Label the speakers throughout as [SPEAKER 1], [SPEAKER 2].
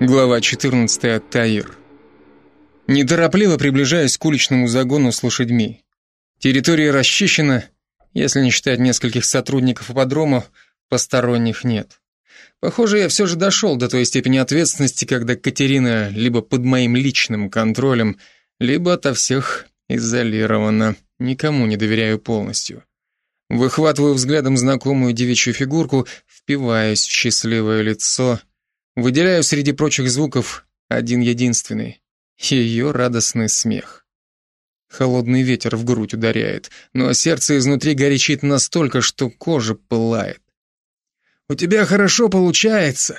[SPEAKER 1] Глава 14. Таир. Неторопливо приближаюсь к уличному загону с лошадьми. Территория расчищена, если не считать нескольких сотрудников ипподрома, посторонних нет. Похоже, я все же дошел до той степени ответственности, когда Катерина либо под моим личным контролем, либо ото всех изолирована. Никому не доверяю полностью. Выхватываю взглядом знакомую девичью фигурку, впиваюсь в счастливое лицо, выделяю среди прочих звуков один единственный — ее радостный смех. Холодный ветер в грудь ударяет, но сердце изнутри горячит настолько, что кожа пылает. «У тебя хорошо получается!»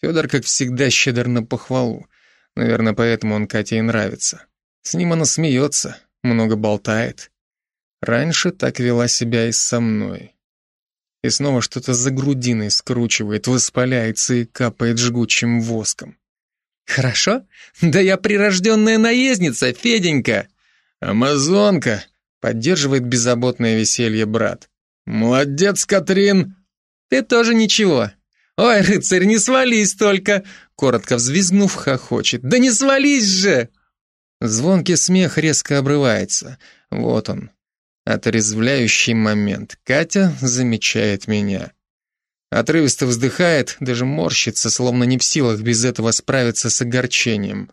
[SPEAKER 1] Федор, как всегда, щедр на похвалу. Наверное, поэтому он Кате и нравится. С ним она смеется, много болтает. Раньше так вела себя и со мной. И снова что-то за грудиной скручивает, воспаляется и капает жгучим воском. «Хорошо? Да я прирожденная наездница, Феденька!» «Амазонка!» — поддерживает беззаботное веселье брат. «Молодец, Катрин!» «Ты тоже ничего!» «Ой, рыцарь, не свались только!» Коротко взвизгнув, хохочет. «Да не свались же!» Звонкий смех резко обрывается. Вот он, Отрезвляющий момент. Катя замечает меня. Отрывисто вздыхает, даже морщится, словно не в силах без этого справиться с огорчением.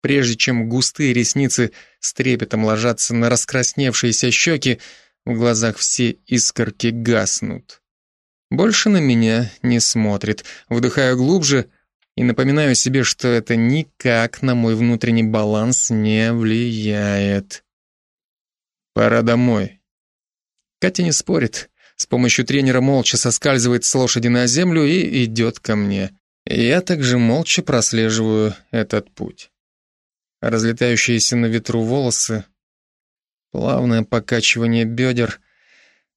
[SPEAKER 1] Прежде чем густые ресницы с трепетом ложатся на раскрасневшиеся щеки, в глазах все искорки гаснут. Больше на меня не смотрит. Вдыхаю глубже и напоминаю себе, что это никак на мой внутренний баланс не влияет. Пора домой. Катя не спорит. С помощью тренера молча соскальзывает с лошади на землю и идет ко мне. Я также молча прослеживаю этот путь. Разлетающиеся на ветру волосы, плавное покачивание бедер.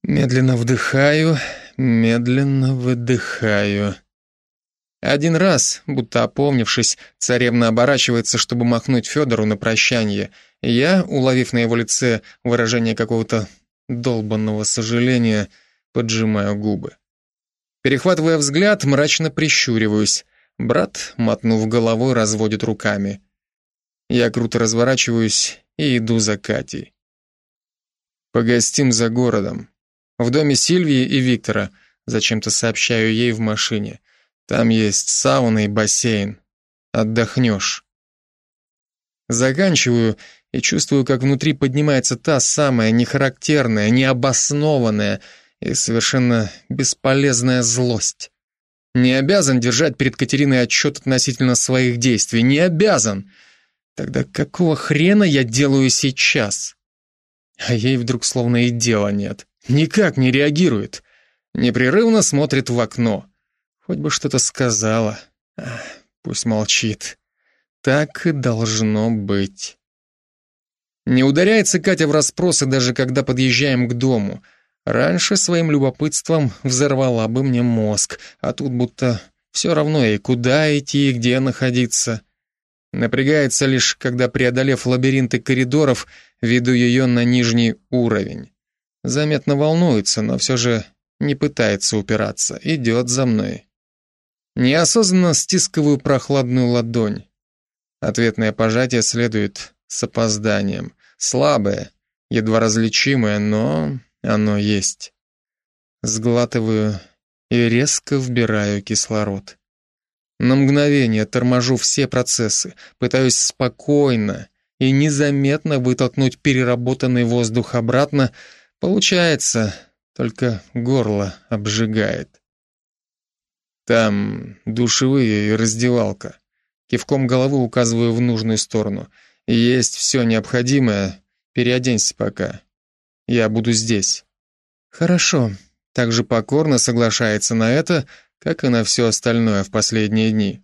[SPEAKER 1] Медленно вдыхаю, медленно выдыхаю. Один раз, будто опомнившись, царевна оборачивается, чтобы махнуть Федору на прощание — я, уловив на его лице выражение какого-то долбанного сожаления, поджимаю губы. Перехватывая взгляд, мрачно прищуриваюсь. Брат, мотнув головой, разводит руками. Я круто разворачиваюсь и иду за Катей. Погостим за городом. В доме Сильвии и Виктора, зачем-то сообщаю ей в машине. Там есть сауна и бассейн. Отдохнешь. Заканчиваю и чувствую, как внутри поднимается та самая нехарактерная, необоснованная и совершенно бесполезная злость. Не обязан держать перед Катериной отчет относительно своих действий. Не обязан. Тогда какого хрена я делаю сейчас? А ей вдруг словно и дела нет. Никак не реагирует. Непрерывно смотрит в окно. Хоть бы что-то сказала. Ах, пусть молчит. Так и должно быть. Не ударяется Катя в расспросы, даже когда подъезжаем к дому. Раньше своим любопытством взорвала бы мне мозг, а тут будто все равно и куда идти, и где находиться. Напрягается лишь, когда, преодолев лабиринты коридоров, веду ее на нижний уровень. Заметно волнуется, но все же не пытается упираться, идет за мной. Неосознанно стискиваю прохладную ладонь. Ответное пожатие следует с опозданием. Слабое, едва различимое, но оно есть. Сглатываю и резко вбираю кислород. На мгновение торможу все процессы, пытаюсь спокойно и незаметно вытолкнуть переработанный воздух обратно. Получается, только горло обжигает. Там душевые и раздевалка. Кивком головы указываю в нужную сторону — есть все необходимое. Переоденься пока. Я буду здесь. Хорошо. Также покорно соглашается на это, как и на все остальное в последние дни.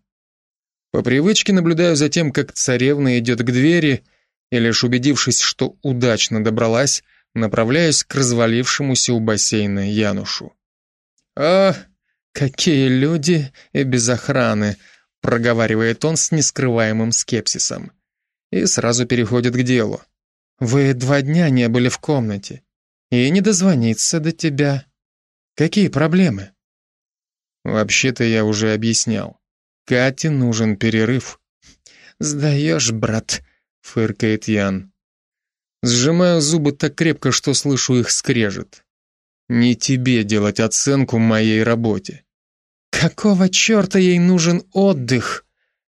[SPEAKER 1] По привычке наблюдаю за тем, как царевна идет к двери, и лишь убедившись, что удачно добралась, направляюсь к развалившемуся у бассейна Янушу. «А, какие люди и без охраны!» проговаривает он с нескрываемым скепсисом и сразу переходит к делу. «Вы два дня не были в комнате, и не дозвониться до тебя. Какие проблемы?» «Вообще-то я уже объяснял. Кате нужен перерыв.
[SPEAKER 2] «Сдаешь, брат», — фыркает Ян.
[SPEAKER 1] Сжимаю зубы так крепко, что слышу их скрежет. Не тебе делать оценку моей работе.
[SPEAKER 2] Какого черта ей нужен отдых?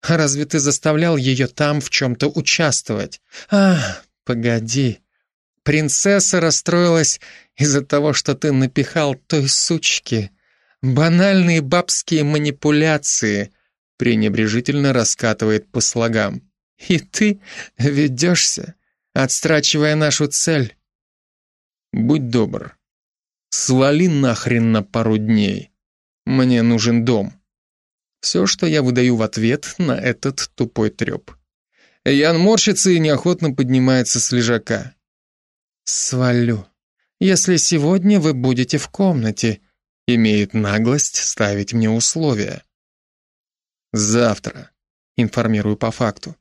[SPEAKER 2] Разве ты заставлял ее там в чем-то участвовать? А, погоди. Принцесса расстроилась из-за того, что ты напихал той сучки. Банальные бабские манипуляции, пренебрежительно раскатывает по слогам. И ты ведешься отстрачивая нашу цель.
[SPEAKER 1] Будь добр. Свали нахрен на пару дней. Мне нужен дом. Все, что я выдаю в ответ на этот тупой треп. Ян морщится и неохотно поднимается с лежака.
[SPEAKER 2] «Свалю. Если сегодня вы будете в комнате», имеет наглость ставить мне условия.
[SPEAKER 1] «Завтра», информирую по факту.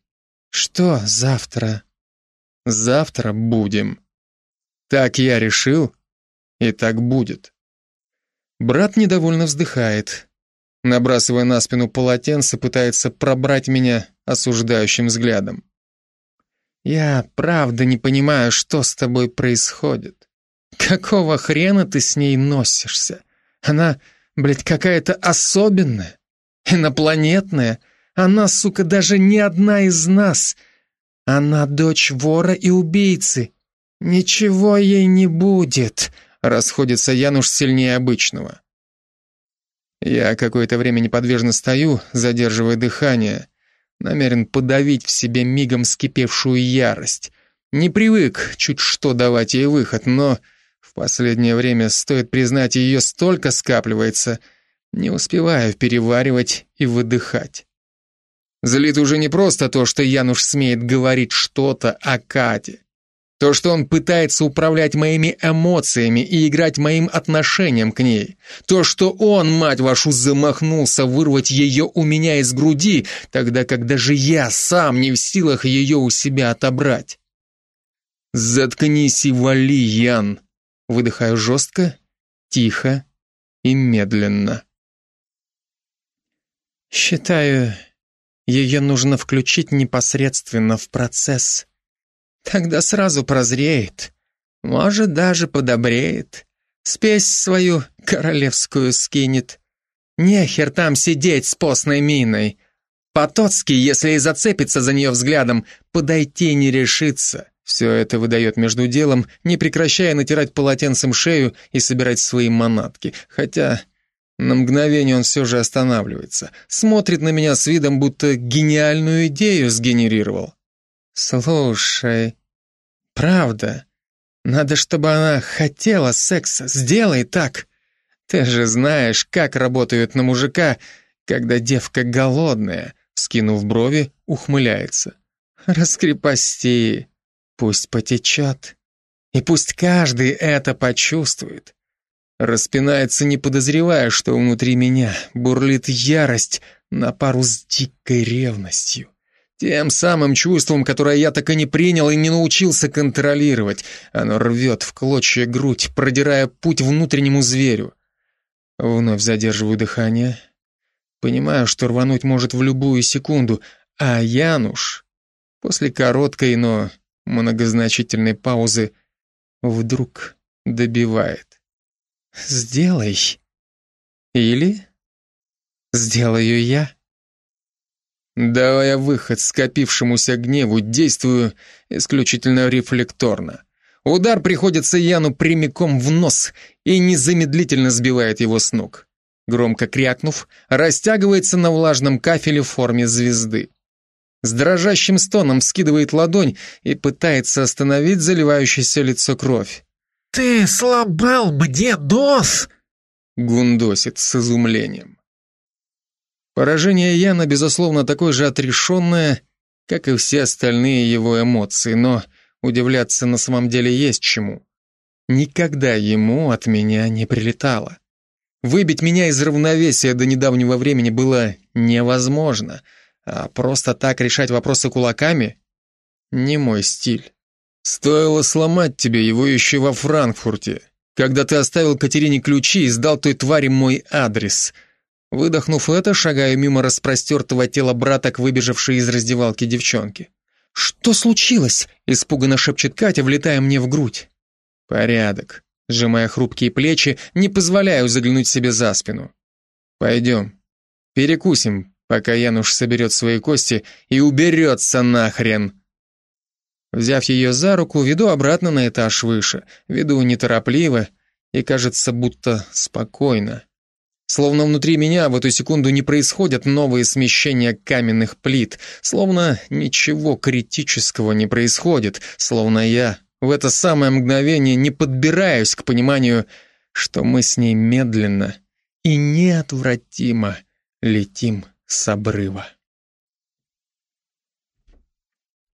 [SPEAKER 2] «Что завтра?»
[SPEAKER 1] Завтра будем. Так я решил, и так будет. Брат недовольно вздыхает. Набрасывая на спину полотенце, пытается пробрать меня осуждающим взглядом.
[SPEAKER 2] «Я правда не понимаю, что с тобой происходит. Какого хрена ты с ней носишься? Она, блядь, какая-то особенная, инопланетная. Она, сука, даже не одна из нас — она дочь вора и убийцы. Ничего ей не будет, расходится Януш сильнее обычного. Я какое-то время неподвижно стою, задерживая дыхание, намерен подавить в себе мигом скипевшую ярость. Не привык чуть что давать ей выход, но в последнее время, стоит признать, ее столько скапливается, не успеваю переваривать и выдыхать. Злит уже не просто то, что Януш смеет говорить что-то о Кате. То, что он пытается управлять моими эмоциями и играть моим отношением к ней. То, что он, мать вашу, замахнулся вырвать ее у меня из груди, тогда как даже я сам не в силах ее у себя отобрать. «Заткнись и вали, Ян!» Выдыхаю жестко, тихо и медленно. «Считаю, ее нужно включить непосредственно в процесс. Тогда сразу прозреет, может, даже подобреет. Спесь свою королевскую скинет. Нехер там сидеть с постной миной. Потоцкий, если и зацепится за нее взглядом, подойти не решится. Все это выдает между делом, не прекращая натирать полотенцем шею и собирать свои манатки. Хотя на мгновение он все же останавливается, смотрит на меня с видом, будто гениальную идею сгенерировал. «Слушай, правда, надо, чтобы она хотела секса, сделай так. Ты же знаешь, как работают на мужика, когда девка голодная», скинув брови, ухмыляется. «Раскрепости, пусть потечет, и пусть каждый это почувствует. Распинается, не подозревая, что внутри меня бурлит ярость на пару с дикой ревностью. Тем самым чувством, которое я так и не принял и не научился контролировать. Оно рвет в клочья грудь, продирая путь внутреннему зверю. Вновь задерживаю дыхание. Понимаю, что рвануть может в любую секунду, а Януш, после короткой, но многозначительной паузы, вдруг добивает. Сделай. Или сделаю я. Давая выход скопившемуся гневу, действую исключительно рефлекторно. Удар приходится Яну прямиком в нос и незамедлительно сбивает его с ног. Громко крякнув, растягивается на влажном кафеле в форме звезды. С дрожащим стоном скидывает ладонь и пытается остановить заливающееся лицо кровь. «Ты сломал мне нос!»
[SPEAKER 1] Гундосит с изумлением. Поражение Яна, безусловно, такое же отрешенное, как и все остальные его эмоции, но удивляться на самом деле есть чему. Никогда ему от меня не прилетало. Выбить меня из равновесия до недавнего времени было невозможно, а просто так решать вопросы кулаками — не мой стиль. Стоило сломать тебе его еще во Франкфурте, когда ты оставил Катерине ключи и сдал той твари мой адрес. Выдохнув это, шагаю мимо распростертого тела брата к выбежавшей из раздевалки девчонки.
[SPEAKER 2] «Что случилось?» — испуганно шепчет Катя, влетая мне в грудь.
[SPEAKER 1] «Порядок», — сжимая хрупкие плечи, не позволяю заглянуть себе за спину. «Пойдем, перекусим, пока Януш соберет свои кости и уберется нахрен». Взяв ее за руку, веду обратно на этаж выше, веду неторопливо и, кажется, будто спокойно. Словно внутри меня в эту секунду не происходят новые смещения каменных плит, словно ничего критического не происходит, словно я в это самое мгновение не подбираюсь к пониманию, что мы с ней медленно и неотвратимо летим с обрыва.